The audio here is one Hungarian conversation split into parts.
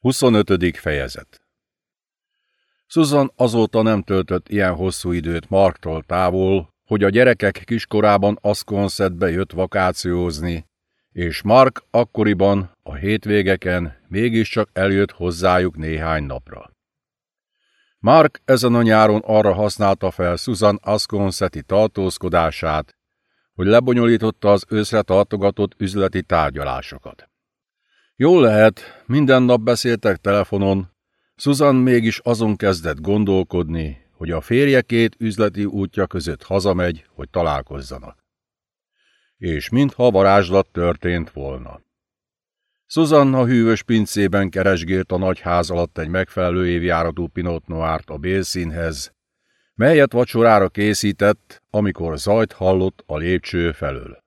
25. fejezet Susan azóta nem töltött ilyen hosszú időt Marktól távol, hogy a gyerekek kiskorában Asconsetbe jött vakációzni, és Mark akkoriban, a hétvégeken mégiscsak eljött hozzájuk néhány napra. Mark ezen a nyáron arra használta fel Susan Asconseti tartózkodását, hogy lebonyolította az őszre tartogatott üzleti tárgyalásokat. Jól lehet, minden nap beszéltek telefonon, Susan mégis azon kezdett gondolkodni, hogy a férje két üzleti útja között hazamegy, hogy találkozzanak. És mintha varázslat történt volna. Susanna hűvös pincében keresgélt a nagy ház alatt egy megfelelő évjáratú Pinot Noirt a bélszínhez, melyet vacsorára készített, amikor zajt hallott a lépcső felől.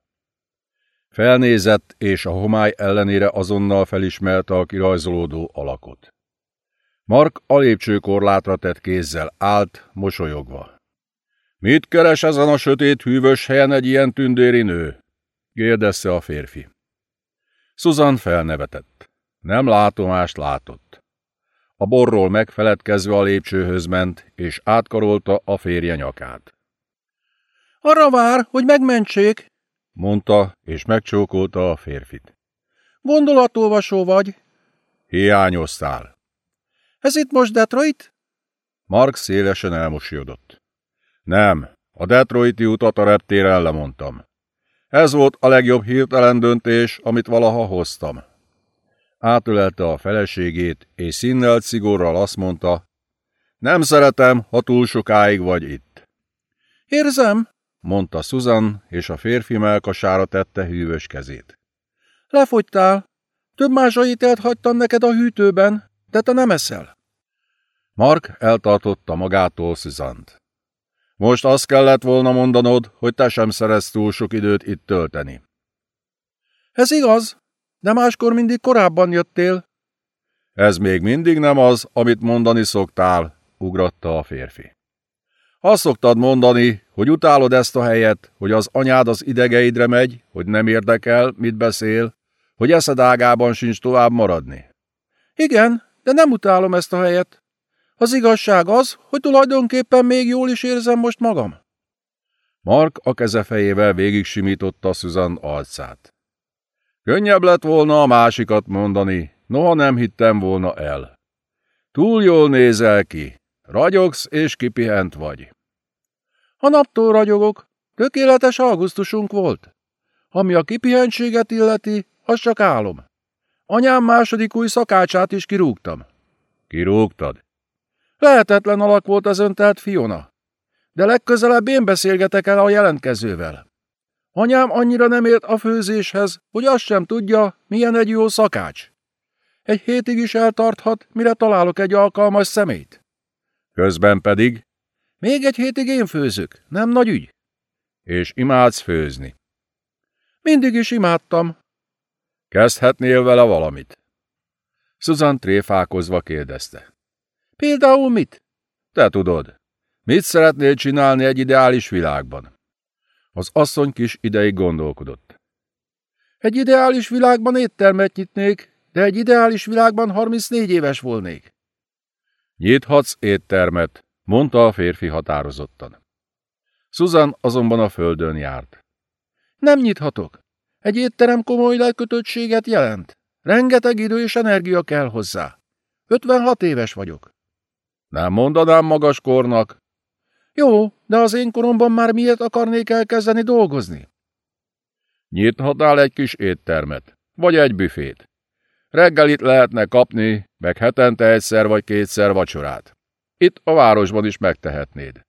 Felnézett, és a homály ellenére azonnal felismerte a kirajzolódó alakot. Mark a lépcsőkorlátra tett kézzel állt, mosolyogva. Mit keres ezen a sötét hűvös helyen egy ilyen tündéri nő? kérdezte a férfi. Susan felnevetett. Nem látomást látott. A borról megfeledkezve a lépcsőhöz ment, és átkarolta a férje nyakát. Arra vár, hogy megmentsék, mondta, és megcsókolta a férfit. Gondolatolvasó vagy? Hiányoztál. Ez itt most Detroit? Mark szélesen elmosolyodott. Nem, a Detroiti utat a reptérrel lemondtam. Ez volt a legjobb hirtelen döntés, amit valaha hoztam. Átölelte a feleségét, és színnelt szigorral azt mondta, nem szeretem, ha túl sokáig vagy itt. Érzem, mondta Susan, és a férfi melkasára tette hűvös kezét. Lefogytál. Több más ételt hagytam neked a hűtőben, de te nem eszel. Mark eltartotta magától Szüzant. Most azt kellett volna mondanod, hogy te sem szerez túl sok időt itt tölteni. Ez igaz, de máskor mindig korábban jöttél. Ez még mindig nem az, amit mondani szoktál, ugratta a férfi. Azt szoktad mondani, hogy utálod ezt a helyet, hogy az anyád az idegeidre megy, hogy nem érdekel, mit beszél, hogy eszed ágában sincs tovább maradni. Igen, de nem utálom ezt a helyet. Az igazság az, hogy tulajdonképpen még jól is érzem most magam. Mark a keze fejével végig simította Susan arcát. Könnyebb lett volna a másikat mondani, noha nem hittem volna el. Túl jól nézel ki, ragyogsz és kipihent vagy. A naptól ragyogok, tökéletes augusztusunk volt. Ami a kipihentséget illeti, az csak álom. Anyám második új szakácsát is kirúgtam. Kirúgtad? Lehetetlen alak volt az öntelt Fiona. De legközelebb én beszélgetek el a jelentkezővel. Anyám annyira nem ért a főzéshez, hogy azt sem tudja, milyen egy jó szakács. Egy hétig is eltarthat, mire találok egy alkalmas szemét. Közben pedig? Még egy hétig én főzök, nem nagy ügy. És imádsz főzni? Mindig is imádtam. Kezdhetnél vele valamit? Susan tréfálkozva kérdezte. Például mit? Te tudod. Mit szeretnél csinálni egy ideális világban? Az asszony kis ideig gondolkodott. Egy ideális világban éttermet nyitnék, de egy ideális világban 34 éves volnék. Nyithatsz éttermet, mondta a férfi határozottan. Susan azonban a földön járt. Nem nyithatok. Egy étterem komoly lekötöttséget jelent. Rengeteg idő és energia kell hozzá. 56 éves vagyok. Nem mondanám magas kornak. Jó, de az én koromban már miért akarnék elkezdeni dolgozni? Nyithatnál egy kis éttermet, vagy egy büfét. Reggelit lehetne kapni, meg hetente egyszer vagy kétszer vacsorát. Itt a városban is megtehetnéd.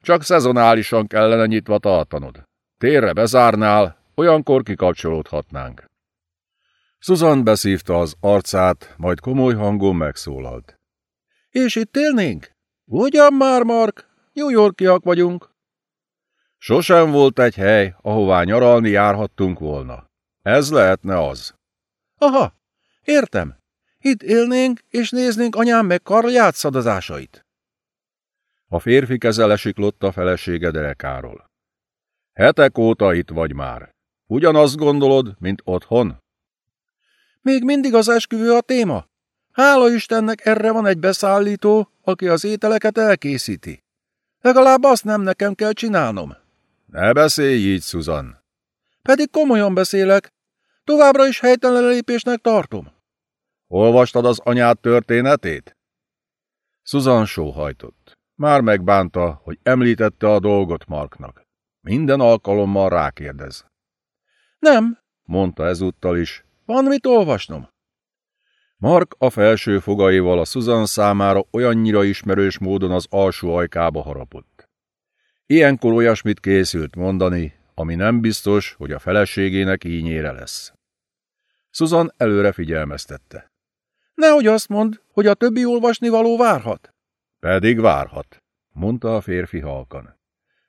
Csak szezonálisan kellene nyitva tartanod. Térre bezárnál, olyankor kikapcsolódhatnánk. Susan beszívta az arcát, majd komoly hangon megszólalt. És itt élnénk? Ugyan már, Mark, New Yorkiak vagyunk. Sosem volt egy hely, ahová nyaralni járhattunk volna. Ez lehetne az. Aha, értem. Itt élnénk, és néznénk anyám meg Karl játszadozásait. A férfi keze lesiklott a felesége derekáról. Hetek óta itt vagy már. Ugyanazt gondolod, mint otthon? Még mindig az esküvő a téma? Hála Istennek erre van egy beszállító, aki az ételeket elkészíti. Legalább azt nem nekem kell csinálnom. Ne beszélj így, Susan. Pedig komolyan beszélek. Továbbra is helytelen lépésnek tartom. Olvastad az anyád történetét? Susan sóhajtott. Már megbánta, hogy említette a dolgot Marknak. Minden alkalommal rákérdez. Nem, mondta ezúttal is. Van mit olvasnom. Mark a felső fogaival a Susan számára olyannyira ismerős módon az alsó ajkába harapott. Ilyenkor olyasmit készült mondani, ami nem biztos, hogy a feleségének ínyére lesz. Susan előre figyelmeztette. Nehogy azt mond, hogy a többi olvasnivaló várhat. Pedig várhat, mondta a férfi halkan.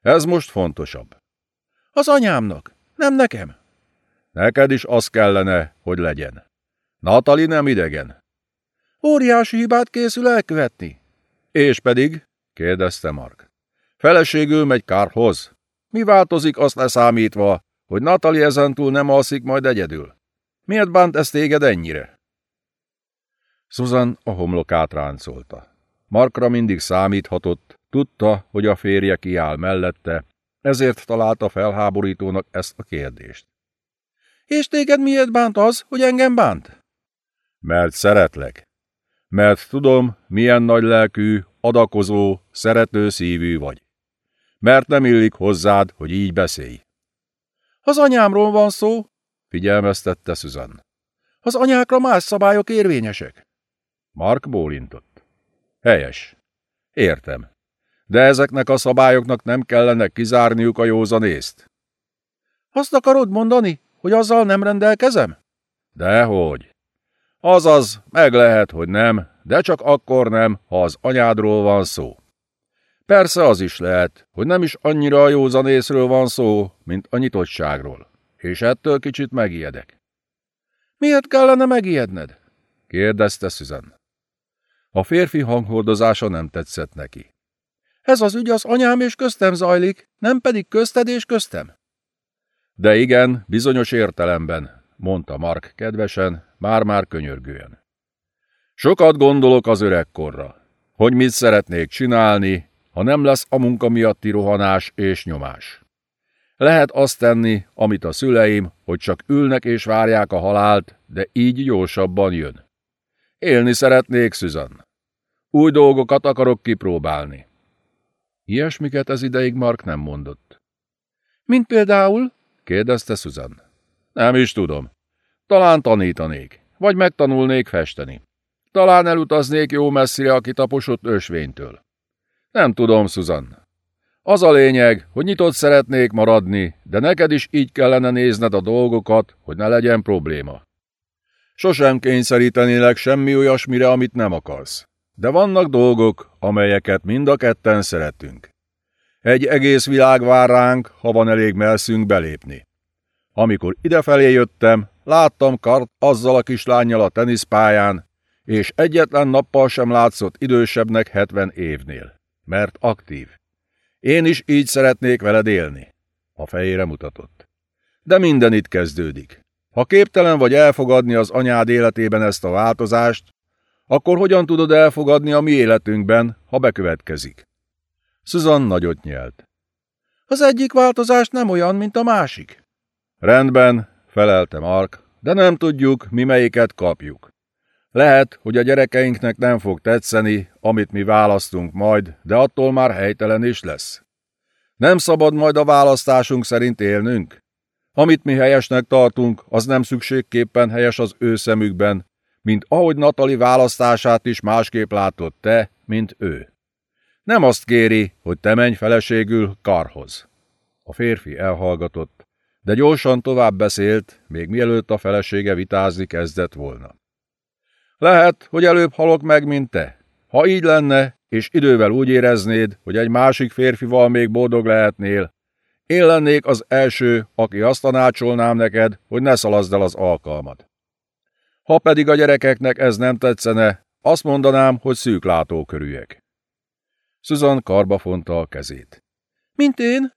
Ez most fontosabb. Az anyámnak, nem nekem. Neked is az kellene, hogy legyen. Natali nem idegen. Óriási hibát készül elkövetni. És pedig? kérdezte Mark. Feleségül megy Kárhoz. Mi változik azt leszámítva, hogy Natali ezentúl nem alszik majd egyedül? Miért bánt ezt téged ennyire? Susan a homlokát ráncolta. Markra mindig számíthatott, tudta, hogy a férje kiáll mellette, ezért találta felháborítónak ezt a kérdést. És téged miért bánt az, hogy engem bánt? Mert szeretlek. Mert tudom, milyen nagy lelkű, adakozó, szerető szívű vagy. Mert nem illik hozzád, hogy így beszélj. Az anyámról van szó, figyelmeztette Susan. Az anyákra más szabályok érvényesek. Mark bólintott. Helyes. Értem. De ezeknek a szabályoknak nem kellene kizárniuk a józanészt. Azt akarod mondani, hogy azzal nem rendelkezem? Dehogy. Azaz, meg lehet, hogy nem, de csak akkor nem, ha az anyádról van szó. Persze az is lehet, hogy nem is annyira a józanészről van szó, mint a nyitottságról, és ettől kicsit megijedek. Miért kellene megijedned? kérdezte Susan. A férfi hanghordozása nem tetszett neki. Ez az ügy az anyám és köztem zajlik, nem pedig közted és köztem. De igen, bizonyos értelemben, mondta Mark kedvesen, már-már könyörgően. Sokat gondolok az öregkorra, hogy mit szeretnék csinálni, ha nem lesz a munka miatti rohanás és nyomás. Lehet azt tenni, amit a szüleim, hogy csak ülnek és várják a halált, de így gyorsabban jön. Élni szeretnék, Susan. Új dolgokat akarok kipróbálni. Ilyesmiket ez ideig Mark nem mondott. Mint például? kérdezte Susan. Nem is tudom. Talán tanítanék, vagy megtanulnék festeni. Talán elutaznék jó messzire a kitaposott ösvénytől. Nem tudom, Susan. Az a lényeg, hogy nyitott szeretnék maradni, de neked is így kellene nézned a dolgokat, hogy ne legyen probléma. Sosem kényszerítenélek semmi olyasmire, amit nem akarsz. De vannak dolgok, amelyeket mind a ketten szeretünk. Egy egész világ vár ránk, ha van elég melszünk belépni. Amikor idefelé jöttem, láttam Kart azzal a kislányjal a teniszpályán, és egyetlen nappal sem látszott idősebbnek 70 évnél, mert aktív. Én is így szeretnék veled élni. A fejére mutatott. De minden itt kezdődik. Ha képtelen vagy elfogadni az anyád életében ezt a változást, akkor hogyan tudod elfogadni a mi életünkben, ha bekövetkezik? Susan nagyot nyelt. Az egyik változás nem olyan, mint a másik. Rendben, felelte Mark, de nem tudjuk, mi melyiket kapjuk. Lehet, hogy a gyerekeinknek nem fog tetszeni, amit mi választunk majd, de attól már helytelen is lesz. Nem szabad majd a választásunk szerint élnünk? Amit mi helyesnek tartunk, az nem szükségképpen helyes az ő szemükben, mint ahogy Natali választását is másképp látott te, mint ő. Nem azt kéri, hogy te menj feleségül Karhoz. A férfi elhallgatott, de gyorsan tovább beszélt, még mielőtt a felesége vitázni kezdett volna. Lehet, hogy előbb halok meg, mint te. Ha így lenne, és idővel úgy éreznéd, hogy egy másik férfival még boldog lehetnél, én lennék az első, aki azt tanácsolnám neked, hogy ne szalaszd el az alkalmat. Ha pedig a gyerekeknek ez nem tetszene, azt mondanám, hogy szűklátókörűek. Susan karba fonta a kezét. Mint én?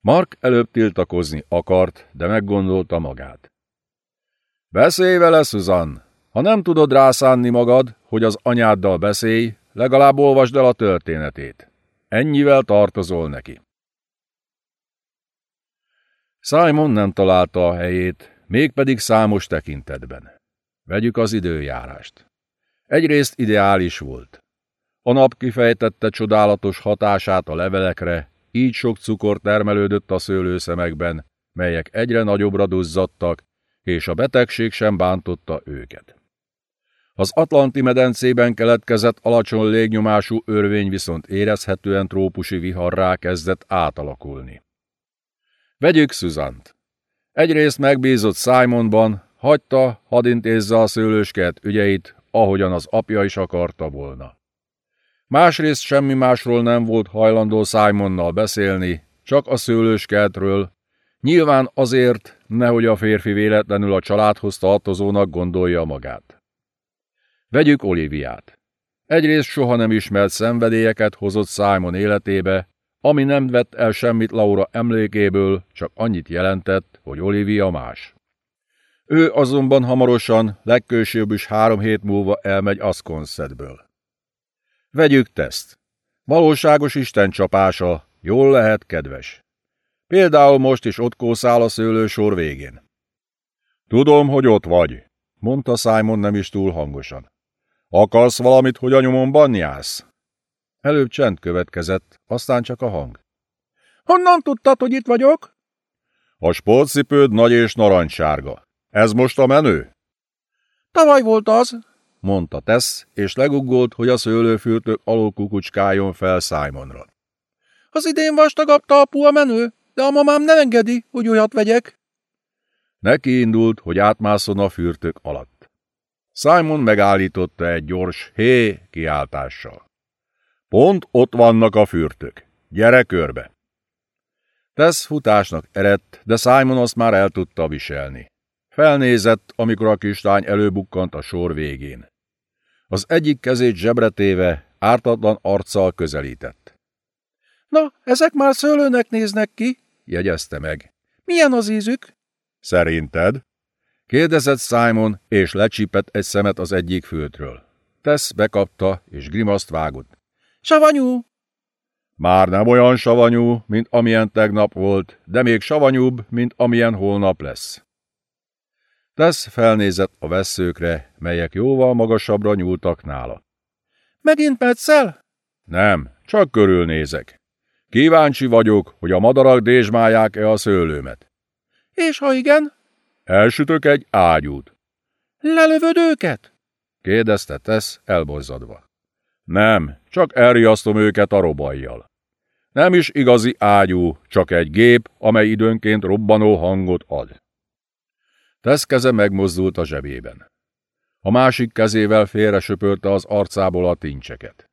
Mark előbb tiltakozni akart, de meggondolta magát. Beszélj vele, Susan! Ha nem tudod rászánni magad, hogy az anyáddal beszélj, legalább olvasd el a történetét. Ennyivel tartozol neki. Simon nem találta a helyét, mégpedig számos tekintetben. Vegyük az időjárást. Egyrészt ideális volt. A nap kifejtette csodálatos hatását a levelekre, így sok cukor termelődött a szőlőszemekben, melyek egyre nagyobbra duzzadtak, és a betegség sem bántotta őket. Az Atlanti medencében keletkezett alacsony légnyomású örvény viszont érezhetően trópusi viharrá kezdett átalakulni. Vegyük Szuzant. Egyrészt megbízott Simonban, hagyta, hadd intézze a szőlőskert ügyeit, ahogyan az apja is akarta volna. Másrészt semmi másról nem volt hajlandó Simonnal beszélni, csak a szőlőskertről, nyilván azért, nehogy a férfi véletlenül a családhoz tartozónak gondolja magát. Vegyük Oliviát. Egyrészt soha nem ismert szenvedélyeket hozott Simon életébe, ami nem vett el semmit Laura emlékéből, csak annyit jelentett, hogy Olivia más. Ő azonban hamarosan, legkősőbb is három hét múlva elmegy Asconsetből. Vegyük teszt. Valóságos Isten csapása, jól lehet kedves. Például most is ott kószál a szőlősor végén. Tudom, hogy ott vagy, mondta Simon nem is túl hangosan. Akarsz valamit, hogy a nyomomban jársz? Előbb csend következett, aztán csak a hang. Honnan tudtad, hogy itt vagyok? A sportcipőd nagy és narancssárga. Ez most a menő? Tavaly volt az, mondta Tess, és leguggolt, hogy a szőlőfürtök alul kukucskáljon fel Simonra. Az idén vastagabb talpú a menő, de a mamám nem engedi, hogy olyat vegyek. Neki indult, hogy átmászon a fürtök alatt. Simon megállította egy gyors hé kiáltással. Pont ott vannak a fürtök. Gyere körbe! Tess futásnak eredt, de Simon azt már el tudta viselni. Felnézett, amikor a kislány előbukkant a sor végén. Az egyik kezét zsebretéve, ártatlan arccal közelített. Na, ezek már szőlőnek néznek ki, jegyezte meg. Milyen az ízük? Szerinted? Kérdezett Simon, és lecsípett egy szemet az egyik fültről. Tess bekapta, és grimaszt vágott. Savanyú! Már nem olyan savanyú, mint amilyen tegnap volt, de még savanyúbb, mint amilyen holnap lesz. Tess felnézett a vesszőkre, melyek jóval magasabbra nyúltak nála. Megint petszel? Nem, csak körülnézek. Kíváncsi vagyok, hogy a madarak dézsmálják-e a szőlőmet. És ha igen? Elsütök egy ágyút. Lelövöd őket? kérdezte Tess elbozzadva. Nem, csak elriasztom őket a robajjal. Nem is igazi ágyú, csak egy gép, amely időnként robbanó hangot ad. Tesz keze megmozdult a zsebében. A másik kezével félre söpörte az arcából a tincseket.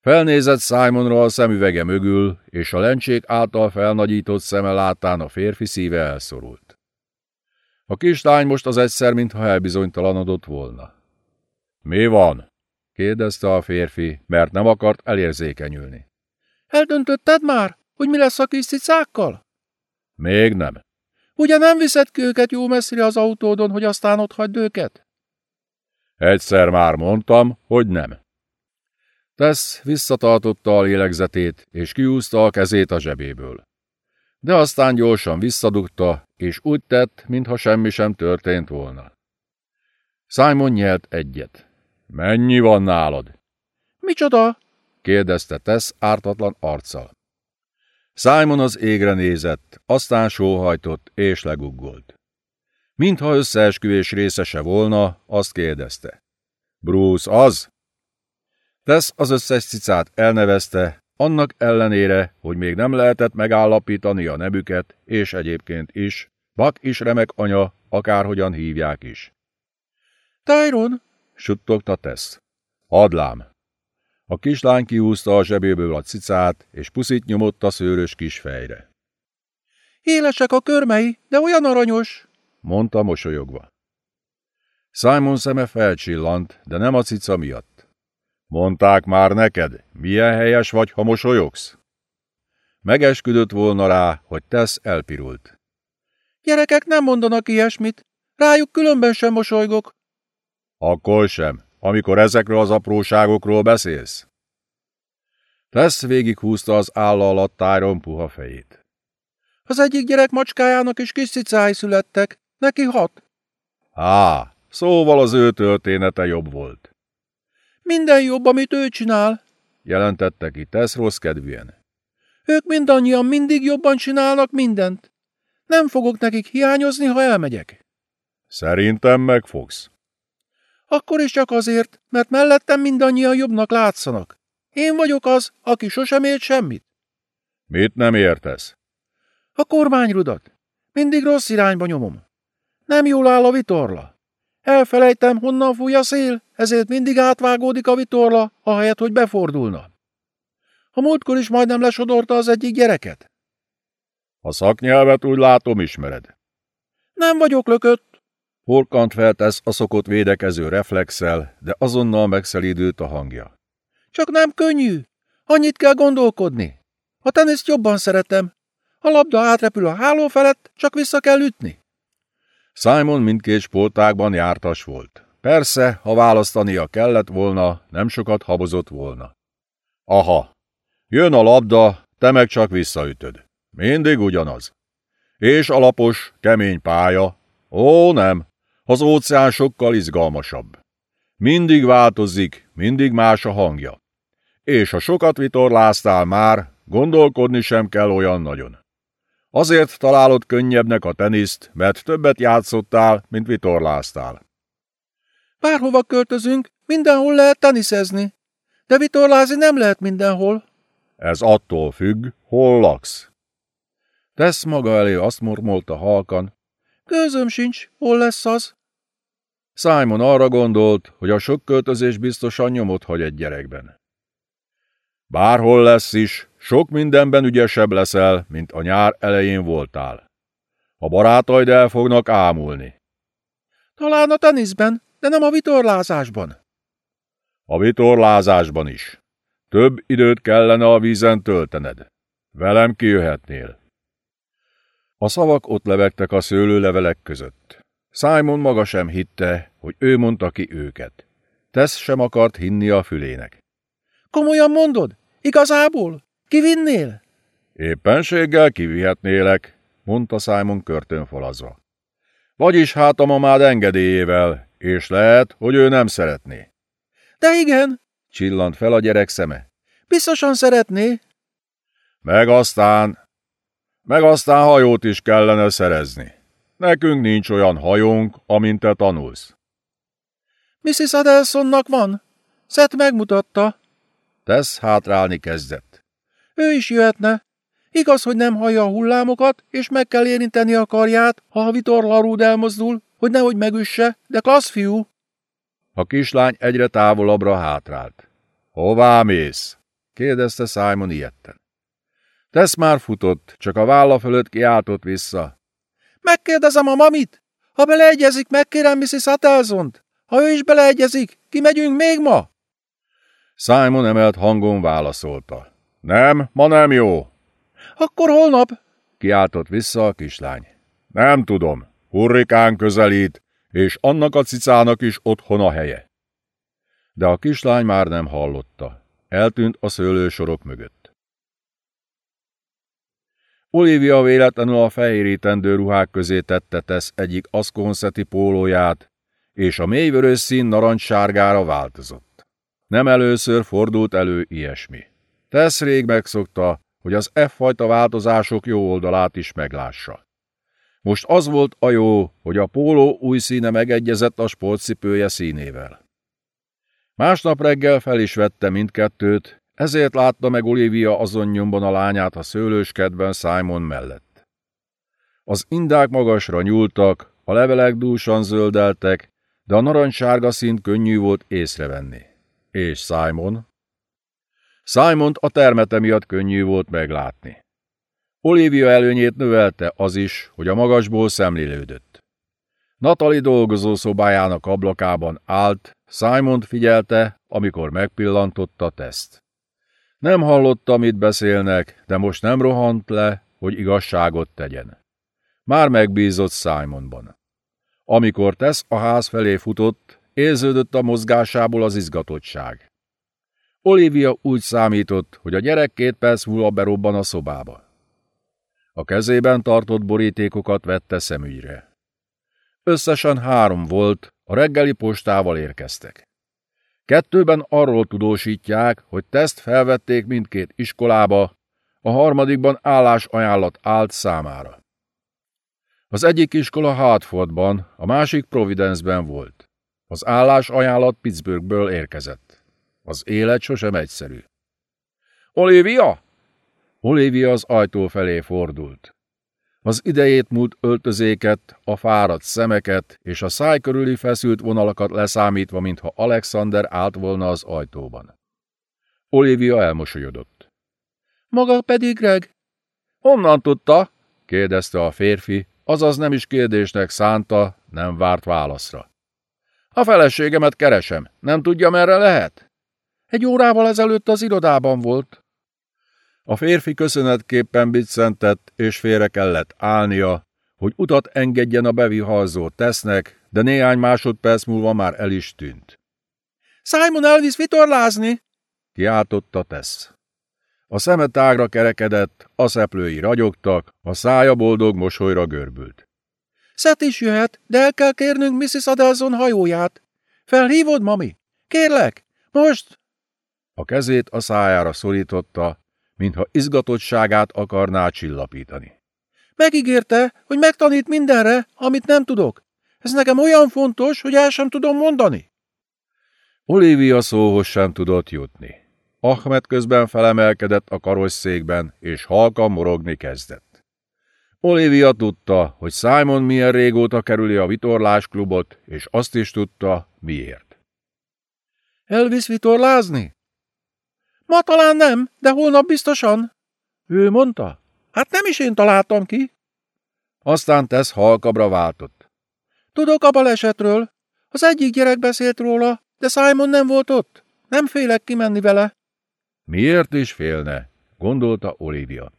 Felnézett Simonra a szemüvege mögül, és a lencsék által felnagyított szeme látán a férfi szíve elszorult. A kislány most az egyszer, mintha elbizonytalanodott volna. Mi van? Kérdezte a férfi, mert nem akart elérzékenyülni. Eldöntötted már, hogy mi lesz a kis cicákkal? Még nem. Ugye nem viszed ki őket jó messzire az autódon, hogy aztán ott hagyd őket? Egyszer már mondtam, hogy nem. Tess visszatartotta a lélegzetét, és kiúzta a kezét a zsebéből. De aztán gyorsan visszadugta, és úgy tett, mintha semmi sem történt volna. Simon nyelt egyet. Mennyi van nálad? Micsoda? kérdezte Tess ártatlan arccal. Simon az égre nézett, aztán sóhajtott és leguggolt. Mintha összeesküvés részese volna, azt kérdezte. Bruce az? Tess az összes cicát elnevezte, annak ellenére, hogy még nem lehetett megállapítani a nebüket, és egyébként is, Bak is remek anya, akárhogyan hívják is. Tyron, suttogta Tess. Adlám, a kislány kiúzta a zsebéből a cicát, és puszit nyomott a szőrös kisfejre. Élesek a körmei, de olyan aranyos, mondta mosolyogva. Simon szeme felcsillant, de nem a cica miatt. Mondták már neked, milyen helyes vagy, ha mosolyogsz? Megesküdött volna rá, hogy tesz elpirult. Gyerekek nem mondanak ilyesmit, rájuk különben sem mosolygok. Akkor sem, amikor ezekről az apróságokról beszélsz. Tesz húzta az álla alatt Tyron puha fejét. Az egyik gyerek macskájának is kis cicái születtek, neki hat. Á, szóval az ő története jobb volt. Minden jobb, amit ő csinál, jelentette ki Tesz rossz kedvűen. Ők mindannyian mindig jobban csinálnak mindent. Nem fogok nekik hiányozni, ha elmegyek. Szerintem megfogsz. Akkor is csak azért, mert mellettem mindannyian jobbnak látszanak. Én vagyok az, aki sosem ért semmit. Mit nem értesz? A kormányrudat. Mindig rossz irányba nyomom. Nem jól áll a vitorla. Elfelejtem, honnan fúj a szél, ezért mindig átvágódik a vitorla, ahelyett, hogy befordulna. A múltkor is majdnem lesodorta az egyik gyereket. A szaknyelvet úgy látom ismered. Nem vagyok lökött. Horkant feltesz a szokott védekező reflexel, de azonnal megszelídült a hangja. Csak nem könnyű. Annyit kell gondolkodni. A teniszt jobban szeretem. A labda átrepül a háló felett, csak vissza kell ütni. Simon mindkét sportákban jártas volt. Persze, ha választania kellett volna, nem sokat habozott volna. Aha, jön a labda, te meg csak visszaütöd. Mindig ugyanaz. És alapos, kemény pálya. Ó, nem, az óceán sokkal izgalmasabb. Mindig változik, mindig más a hangja. És ha sokat vitorláztál már, gondolkodni sem kell olyan nagyon. Azért találod könnyebbnek a teniszt, mert többet játszottál, mint vitorláztál. Bárhova költözünk, mindenhol lehet teniszezni, de vitorlázni nem lehet mindenhol. Ez attól függ, hol laksz. Tesz maga elé azt mormolta halkan. Közöm sincs, hol lesz az? Simon arra gondolt, hogy a sok költözés biztosan nyomot hagy egy gyerekben. Bárhol lesz is, sok mindenben ügyesebb leszel, mint a nyár elején voltál. A barátaid el fognak ámulni. Talán a teniszben, de nem a vitorlázásban. A vitorlázásban is. Több időt kellene a vízen töltened. Velem kijöhetnél. A szavak ott levegtek a szőlőlevelek között. Simon maga sem hitte, hogy ő mondta ki őket. Tesz sem akart hinni a fülének. Komolyan mondod? Igazából? Kivinnél? Éppenséggel kivihetnélek, mondta Simon körtön falazva. Vagyis hát a mamád engedélyével, és lehet, hogy ő nem szeretné. De igen, csillant fel a gyerek szeme. Biztosan szeretné. Meg aztán, meg aztán hajót is kellene szerezni. Nekünk nincs olyan hajónk, amint te tanulsz. Mrs. Adelsonnak van. Seth megmutatta. Tesz hátrálni kezdett. Ő is jöhetne. Igaz, hogy nem hallja a hullámokat, és meg kell érinteni a karját, ha a vitorlarúd elmozdul, hogy nehogy megüsse, de klassz fiú. A kislány egyre távolabbra hátrált. Hová mész? kérdezte Simon ilyetten. Tesz már futott, csak a válla fölött kiáltott vissza. Megkérdezem a mamit. Ha beleegyezik, megkérem Mrs. Atelsont. Ha ő is beleegyezik, kimegyünk még ma? Simon emelt hangon válaszolta. Nem, ma nem jó. Akkor holnap? Kiáltott vissza a kislány. Nem tudom. Hurrikán közelít, és annak a cicának is otthon a helye. De a kislány már nem hallotta. Eltűnt a szőlősorok mögött. Olivia véletlenül a fehérítendő ruhák közé tette tesz egyik aszkonszeti pólóját, és a mélyvörös szín narancssárgára változott. Nem először fordult elő ilyesmi. Tesz rég megszokta, hogy az F-fajta változások jó oldalát is meglássa. Most az volt a jó, hogy a póló új színe megegyezett a sportcipője színével. Másnap reggel fel is vette mindkettőt, ezért látta meg Olivia azon nyomban a lányát a szőlőskedben Simon mellett. Az indák magasra nyúltak, a levelek dúsan zöldeltek, de a narancssárga színt könnyű volt észrevenni. És Simon? Simont a termete miatt könnyű volt meglátni. Olivia előnyét növelte az is, hogy a magasból szemlélődött. Natali dolgozó szobájának ablakában állt, Simont figyelte, amikor megpillantotta teszt. Nem hallotta, mit beszélnek, de most nem rohant le, hogy igazságot tegyen. Már megbízott Simonban. Amikor tesz a ház felé futott, Érződött a mozgásából az izgatottság. Olivia úgy számított, hogy a gyerek két perc múlva berobban a szobába. A kezében tartott borítékokat vette szemügyre. Összesen három volt, a reggeli postával érkeztek. Kettőben arról tudósítják, hogy teszt felvették mindkét iskolába, a harmadikban állásajánlat állt számára. Az egyik iskola Hartfordban, a másik Providence-ben volt. Az állásajánlat Pittsburghből érkezett. Az élet sosem egyszerű. Olivia! Olivia az ajtó felé fordult. Az idejét múlt öltözéket, a fáradt szemeket és a száj körüli feszült vonalakat leszámítva, mintha Alexander állt volna az ajtóban. Olivia elmosolyodott. Maga pedig, Greg? Honnan tudta? kérdezte a férfi, azaz nem is kérdésnek szánta, nem várt válaszra. A feleségemet keresem, nem tudja merre lehet? Egy órával ezelőtt az irodában volt. A férfi köszönetképpen biccentett, és félre kellett állnia, hogy utat engedjen a bevihalzó tesznek, de néhány másodperc múlva már el is tűnt. Simon elvisz vitorlázni! kiáltotta tesz. A szeme tágra kerekedett, a szeplői ragyogtak, a szája boldog mosolyra görbült. Szet is jöhet, de el kell kérnünk Mrs. Adelson hajóját. Felhívod, mami? Kérlek, most! A kezét a szájára szorította, mintha izgatottságát akarná csillapítani. Megígérte, hogy megtanít mindenre, amit nem tudok. Ez nekem olyan fontos, hogy el sem tudom mondani. Olivia szóhoz sem tudott jutni. Ahmed közben felemelkedett a karosszékben, és halkan morogni kezdett. Olivia tudta, hogy Simon milyen régóta kerüli a vitorlásklubot, és azt is tudta, miért. Elvisz vitorlázni? Ma talán nem, de holnap biztosan. Ő mondta. Hát nem is én találtam ki. Aztán tesz halkabra váltott. Tudok a balesetről. Az egyik gyerek beszélt róla, de Simon nem volt ott. Nem félek kimenni vele. Miért is félne? gondolta Olivia.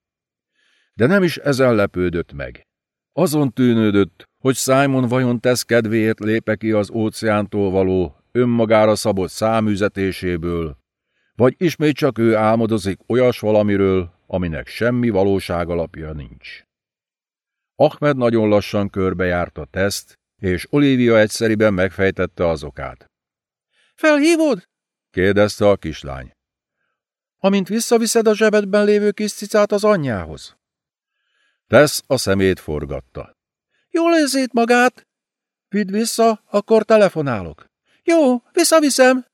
De nem is ezen lepődött meg. Azon tűnődött, hogy Simon vajon tesz kedvéért lépe ki az óceántól való, önmagára szabott száműzetéséből, vagy ismét csak ő álmodozik olyas valamiről, aminek semmi valóság alapja nincs. Ahmed nagyon lassan körbejárt a teszt, és Olivia egyszeriben megfejtette az okát. Felhívod? kérdezte a kislány amint visszaviszed a zsebedben lévő kis cicát az anyjához. Tesz a szemét forgatta. Jól érzét magát? Vidd vissza, akkor telefonálok. Jó, visszaviszem.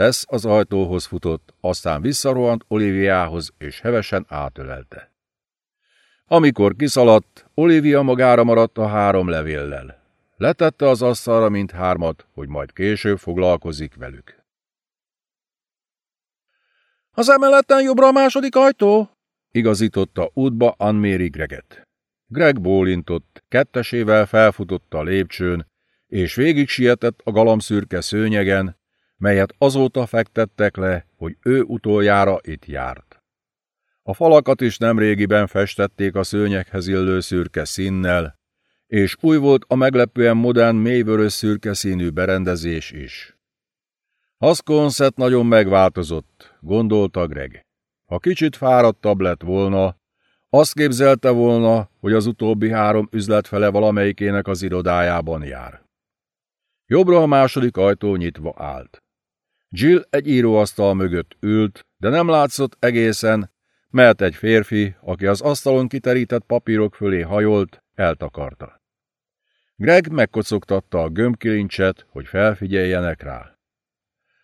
Tesz az ajtóhoz futott, aztán visszarohant Oliviához, és hevesen átölelte. Amikor kiszaladt, Olivia magára maradt a három levéllel. Letette az asztalra mint hármat, hogy majd később foglalkozik velük. Az emeleten jobbra a második ajtó? Igazította útba Anne-Mary Greget. Greg bólintott, kettesével felfutott a lépcsőn, és végig sietett a galamszürke szőnyegen, melyet azóta fektettek le, hogy ő utoljára itt járt. A falakat is nemrégiben festették a szőnyeghez illő szürke színnel, és új volt a meglepően modern mélyvörös szürke színű berendezés is. Haszkonszett nagyon megváltozott, gondolta Greg. Ha kicsit fáradtabb lett volna, azt képzelte volna, hogy az utóbbi három üzletfele valamelyikének az irodájában jár. Jobbra a második ajtó nyitva állt. Jill egy íróasztal mögött ült, de nem látszott egészen, mert egy férfi, aki az asztalon kiterített papírok fölé hajolt, eltakarta. Greg megkocogtatta a gömbkilincset, hogy felfigyeljenek rá.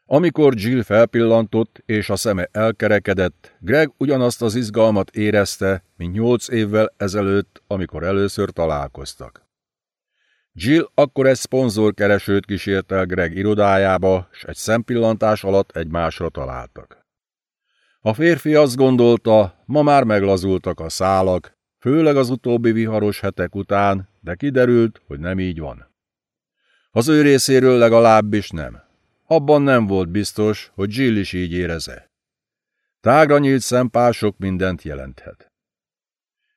Amikor Jill felpillantott és a szeme elkerekedett, Greg ugyanazt az izgalmat érezte, mint nyolc évvel ezelőtt, amikor először találkoztak. Jill akkor egy szponzorkeresőt kísért el Greg irodájába, s egy szempillantás alatt egymásra találtak. A férfi azt gondolta, ma már meglazultak a szálak, főleg az utóbbi viharos hetek után, de kiderült, hogy nem így van. Az ő részéről legalábbis nem. Abban nem volt biztos, hogy Jill is így éreze. Tágra nyílt szempár sok mindent jelenthet.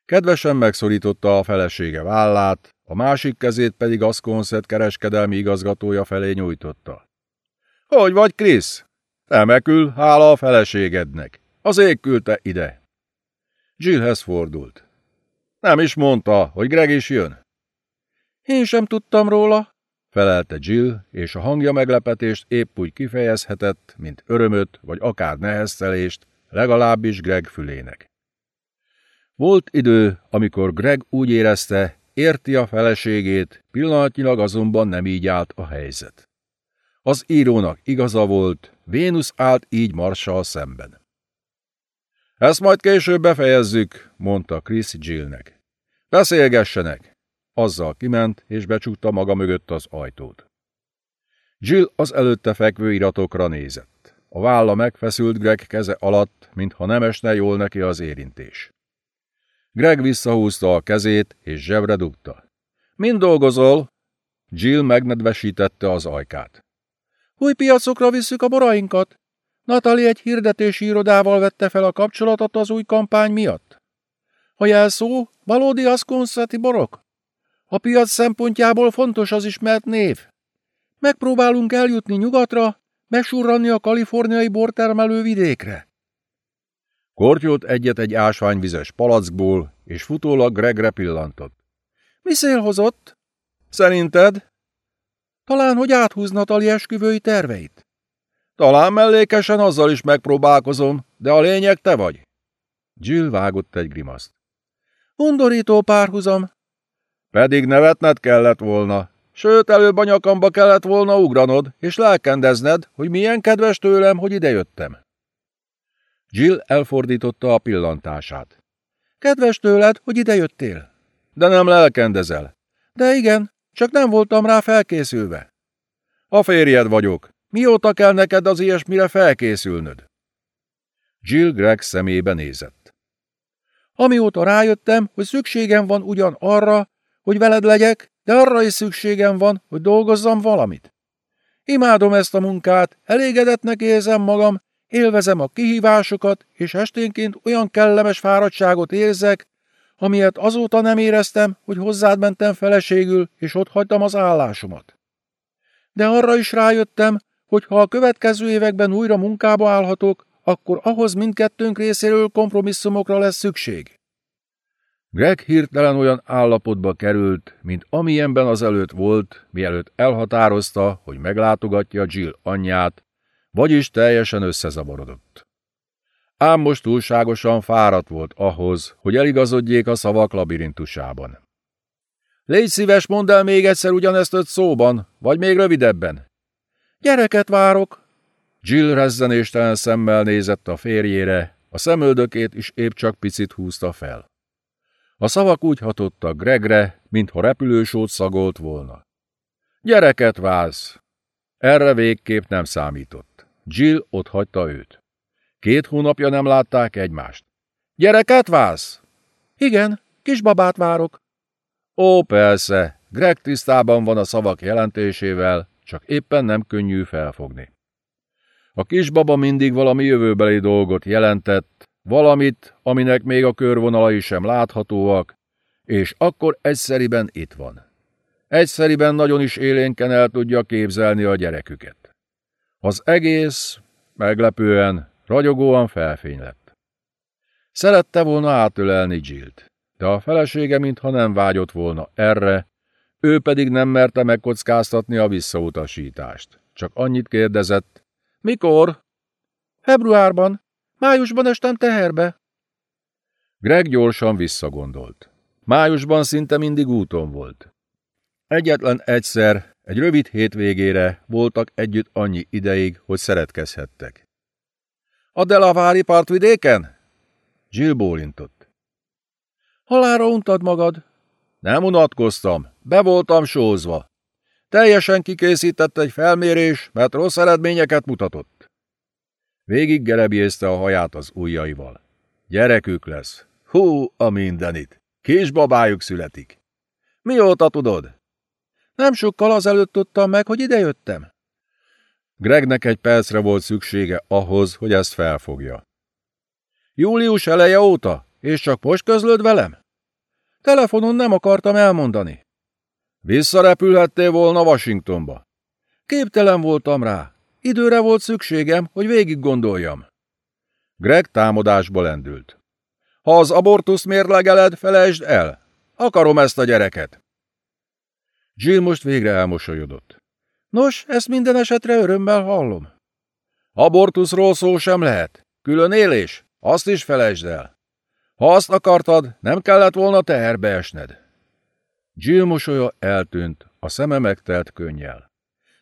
Kedvesen megszorította a felesége vállát, a másik kezét pedig Asconset kereskedelmi igazgatója felé nyújtotta. Hogy vagy, Krisz? Remekül, hála a feleségednek. Az ég küldte ide. Jillhez fordult. Nem is mondta, hogy Greg is jön. Én sem tudtam róla, felelte Jill, és a hangja meglepetést épp úgy kifejezhetett, mint örömöt vagy akár neheztelést, legalábbis Greg fülének. Volt idő, amikor Greg úgy érezte, érti a feleségét, pillanatnyilag azonban nem így állt a helyzet. Az írónak igaza volt, Vénusz állt így Marssal szemben. Ezt majd később befejezzük, mondta Chris Jillnek. Beszélgessenek! Azzal kiment, és becsukta maga mögött az ajtót. Jill az előtte fekvő iratokra nézett. A válla megfeszült Greg keze alatt, mintha nem esne jól neki az érintés. Greg visszahúzta a kezét, és zsebre dugta. Mind dolgozol? Jill megnedvesítette az ajkát. Új piacokra visszük a borainkat. Natali egy hirdetési irodával vette fel a kapcsolatot az új kampány miatt. A jelszó valódi aszkonszeti borok? A piac szempontjából fontos az ismert név. Megpróbálunk eljutni nyugatra, besurranni a kaliforniai bortermelő vidékre. Kortyót egyet egy ásványvizes palackból, és futólag Gregre pillantott. Mi szél hozott? Szerinted? Talán, hogy áthúzna Tali esküvői terveit. Talán mellékesen azzal is megpróbálkozom, de a lényeg te vagy. Jill vágott egy grimaszt. Undorító párhuzam. Pedig nevetned kellett volna. Sőt, előbb a nyakamba kellett volna ugranod, és lelkendezned, hogy milyen kedves tőlem, hogy idejöttem. Jill elfordította a pillantását. Kedves tőled, hogy idejöttél. De nem lelkendezel. De igen, csak nem voltam rá felkészülve. A férjed vagyok. Mióta kell neked az ilyesmire felkészülnöd? Jill Greg szemébe nézett. Amióta rájöttem, hogy szükségem van ugyan arra, hogy veled legyek, de arra is szükségem van, hogy dolgozzam valamit. Imádom ezt a munkát, elégedetnek érzem magam, élvezem a kihívásokat, és esténként olyan kellemes fáradtságot érzek, amilyet azóta nem éreztem, hogy hozzád mentem feleségül, és ott hagytam az állásomat. De arra is rájöttem, hogy ha a következő években újra munkába állhatok, akkor ahhoz mindkettőnk részéről kompromisszumokra lesz szükség. Greg hirtelen olyan állapotba került, mint amilyenben az előtt volt, mielőtt elhatározta, hogy meglátogatja Jill anyját, vagyis teljesen összezavarodott. Ám most túlságosan fáradt volt ahhoz, hogy eligazodjék a szavak labirintusában. Légy szíves, mondd el még egyszer ugyanezt öt szóban, vagy még rövidebben. Gyereket várok. Jill rezzenéstelen szemmel nézett a férjére, a szemöldökét is épp csak picit húzta fel. A szavak úgy hatottak Gregre, mintha repülősót szagolt volna. Gyereket válsz! Erre végképp nem számított. Jill ott hagyta őt. Két hónapja nem látták egymást. Gyereket válsz? Igen, kisbabát várok. Ó, persze, Greg tisztában van a szavak jelentésével, csak éppen nem könnyű felfogni. A kisbaba mindig valami jövőbeli dolgot jelentett, valamit, aminek még a körvonalai sem láthatóak, és akkor egyszeriben itt van. Egyszeriben nagyon is élénken el tudja képzelni a gyereküket. Az egész, meglepően, ragyogóan felfény lett. Szerette volna átölelni Jillt, de a felesége mintha nem vágyott volna erre, ő pedig nem merte megkockáztatni a visszautasítást. Csak annyit kérdezett, mikor? Februárban, Májusban estem teherbe. Greg gyorsan visszagondolt. Májusban szinte mindig úton volt. Egyetlen egyszer, egy rövid hétvégére voltak együtt annyi ideig, hogy szeretkezhettek. A Delavári partvidéken? Jill bólintott. Halára untad magad. Nem unatkoztam, be voltam sózva. Teljesen kikészített egy felmérés, mert rossz eredményeket mutatott. Végig gerebjézte a haját az ujjaival. Gyerekük lesz. Hú, a mindenit. Kisbabájuk születik. Mióta tudod? Nem sokkal azelőtt tudtam meg, hogy idejöttem. Gregnek egy percre volt szüksége ahhoz, hogy ezt felfogja. Július eleje óta, és csak most közlöd velem? Telefonon nem akartam elmondani. Visszarepülhettél volna Washingtonba. Képtelen voltam rá. Időre volt szükségem, hogy végig gondoljam. Greg támadásba lendült. Ha az abortusz mérlegeled, felejtsd el. Akarom ezt a gyereket. Jill most végre elmosolyodott. Nos, ezt minden esetre örömmel hallom. Abortuszról szó sem lehet. Külön élés? Azt is felejtsd el. Ha azt akartad, nem kellett volna teherbe esned. Jill mosolya eltűnt, a szeme megtelt könnyel.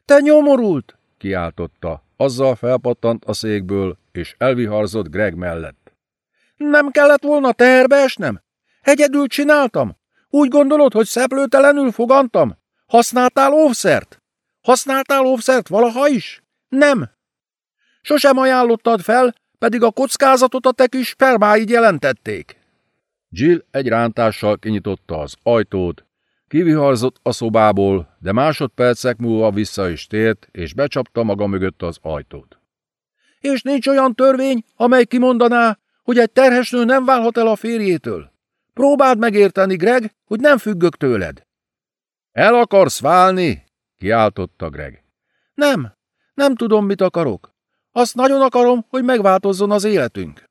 Te nyomorult! kiáltotta, azzal felpattant a székből, és elviharzott Greg mellett. Nem kellett volna teherbe esnem? Hegyedül csináltam? Úgy gondolod, hogy szeplőtelenül fogantam? Használtál óvszert? Használtál óvszert valaha is? Nem. Sosem ajánlottad fel, pedig a kockázatot a te kis spermáid jelentették. Jill egy rántással kinyitotta az ajtót, kiviharzott a szobából, de másodpercek múlva vissza is tért, és becsapta maga mögött az ajtót. És nincs olyan törvény, amely kimondaná, hogy egy terhes nő nem válhat el a férjétől. Próbáld megérteni, Greg, hogy nem függök tőled. El akarsz válni? kiáltotta Greg. Nem, nem tudom, mit akarok. Azt nagyon akarom, hogy megváltozzon az életünk.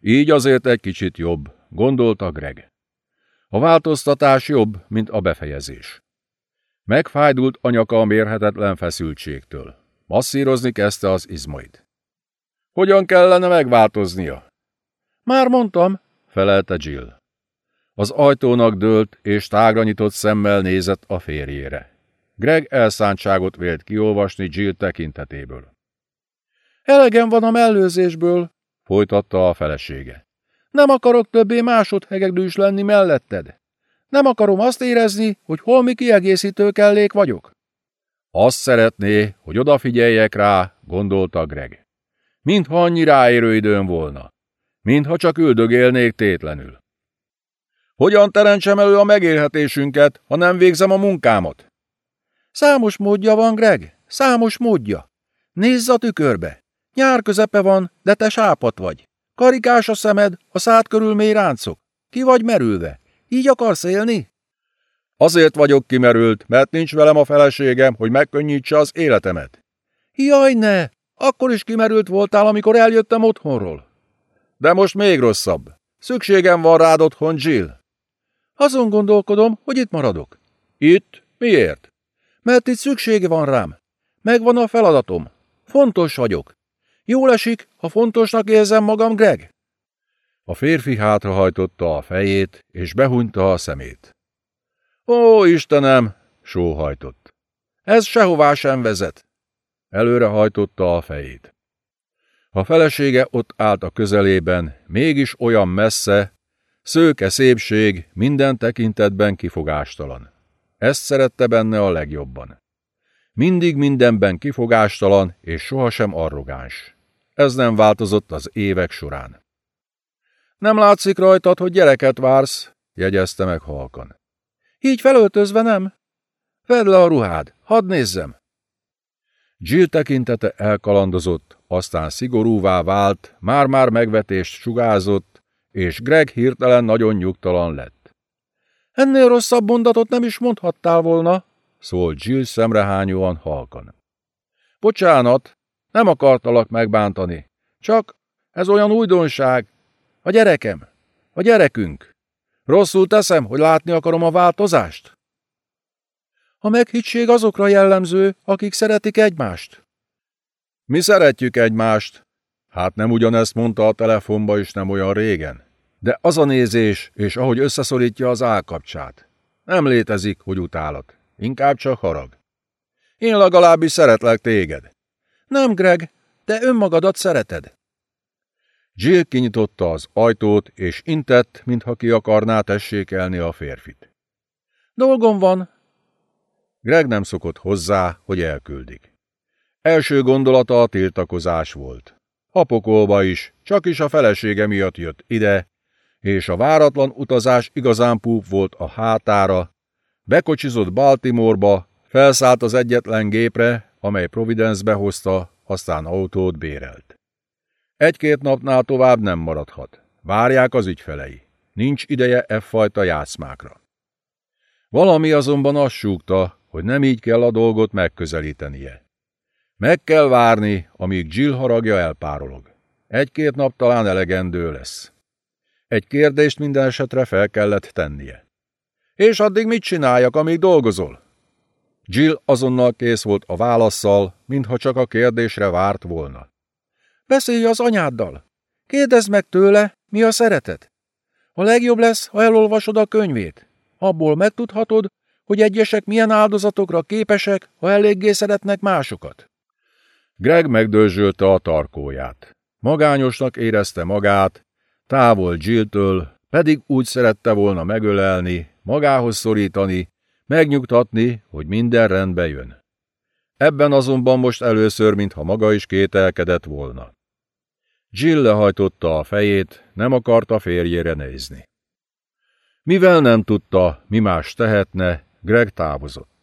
Így azért egy kicsit jobb, gondolta Greg. A változtatás jobb, mint a befejezés. Megfájdult anyaka a mérhetetlen feszültségtől. Masszírozni kezdte az izmoit. Hogyan kellene megváltoznia? Már mondtam, felelte Jill. Az ajtónak dőlt, és tágra nyitott szemmel nézett a férjére. Greg elszántságot vélt kiolvasni Jill tekintetéből. Elegem van a mellőzésből, folytatta a felesége. Nem akarok többé másodhegedűs lenni melletted. Nem akarom azt érezni, hogy holmi kiegészítő kellék vagyok. Azt szeretné, hogy odafigyeljek rá, gondolta Greg. Mintha annyi ráérő időm volna. Mintha csak üldögélnék tétlenül. Hogyan teremtsem elő a megélhetésünket, ha nem végzem a munkámat? Számos módja van, Greg, számos módja. Nézz a tükörbe. Nyár közepe van, de te sápat vagy. Karikás a szemed, a szád körül mély ráncok. Ki vagy merülve? Így akarsz élni? Azért vagyok kimerült, mert nincs velem a feleségem, hogy megkönnyítse az életemet. Jaj, ne! Akkor is kimerült voltál, amikor eljöttem otthonról. De most még rosszabb. Szükségem van rád otthon, Jill. Azon gondolkodom, hogy itt maradok. Itt? Miért? Mert itt szüksége van rám. Megvan a feladatom. Fontos vagyok. Jól esik, ha fontosnak érzem magam, Greg? A férfi hátrahajtotta a fejét, és behunyta a szemét. Ó, Istenem! sóhajtott. Ez sehová sem vezet. Előre hajtotta a fejét. A felesége ott állt a közelében, mégis olyan messze, szőke szépség, minden tekintetben kifogástalan. Ezt szerette benne a legjobban. Mindig mindenben kifogástalan és sohasem arrogáns. Ez nem változott az évek során. Nem látszik rajtad, hogy gyereket vársz, jegyezte meg halkan. Így felöltözve nem? Vedd le a ruhád, hadd nézzem. Jill tekintete elkalandozott, aztán szigorúvá vált, már-már megvetést sugázott, és Greg hirtelen nagyon nyugtalan lett. Ennél rosszabb mondatot nem is mondhattál volna, szólt Jill szemrehányóan halkan. Bocsánat, nem akartalak megbántani. Csak ez olyan újdonság. A gyerekem. A gyerekünk. Rosszul teszem, hogy látni akarom a változást? A meghittség azokra jellemző, akik szeretik egymást. Mi szeretjük egymást. Hát nem ugyanezt mondta a telefonba is nem olyan régen. De az a nézés, és ahogy összeszorítja az állkapcsát. Nem létezik, hogy utálat. Inkább csak harag. Én legalábbis szeretlek téged. Nem, Greg, de önmagadat szereted. Jill kinyitotta az ajtót, és intett, mintha ki akarná tessékelni a férfit. Dolgom van. Greg nem szokott hozzá, hogy elküldik. Első gondolata a tiltakozás volt. Apokolba is, csak is a felesége miatt jött ide, és a váratlan utazás igazán púp volt a hátára, bekocsizott Baltimoreba, felszállt az egyetlen gépre, amely Providence-be hozta, aztán autót bérelt. Egy-két napnál tovább nem maradhat. Várják az ügyfelei. Nincs ideje e fajta játszmákra. Valami azonban azt súgta, hogy nem így kell a dolgot megközelítenie. Meg kell várni, amíg Jill haragja elpárolog. Egy-két nap talán elegendő lesz. Egy kérdést minden esetre fel kellett tennie. És addig mit csináljak, amíg dolgozol? Jill azonnal kész volt a válaszsal, mintha csak a kérdésre várt volna. Beszélj az anyáddal. Kérdezd meg tőle, mi a szeretet. A legjobb lesz, ha elolvasod a könyvét. Abból megtudhatod, hogy egyesek milyen áldozatokra képesek, ha eléggé szeretnek másokat. Greg megdőzsölte a tarkóját. Magányosnak érezte magát, távol Jill-től, pedig úgy szerette volna megölelni, magához szorítani, megnyugtatni, hogy minden rendbe jön. Ebben azonban most először, mintha maga is kételkedett volna. Jill lehajtotta a fejét, nem akarta férjére nézni. Mivel nem tudta, mi más tehetne, Greg távozott.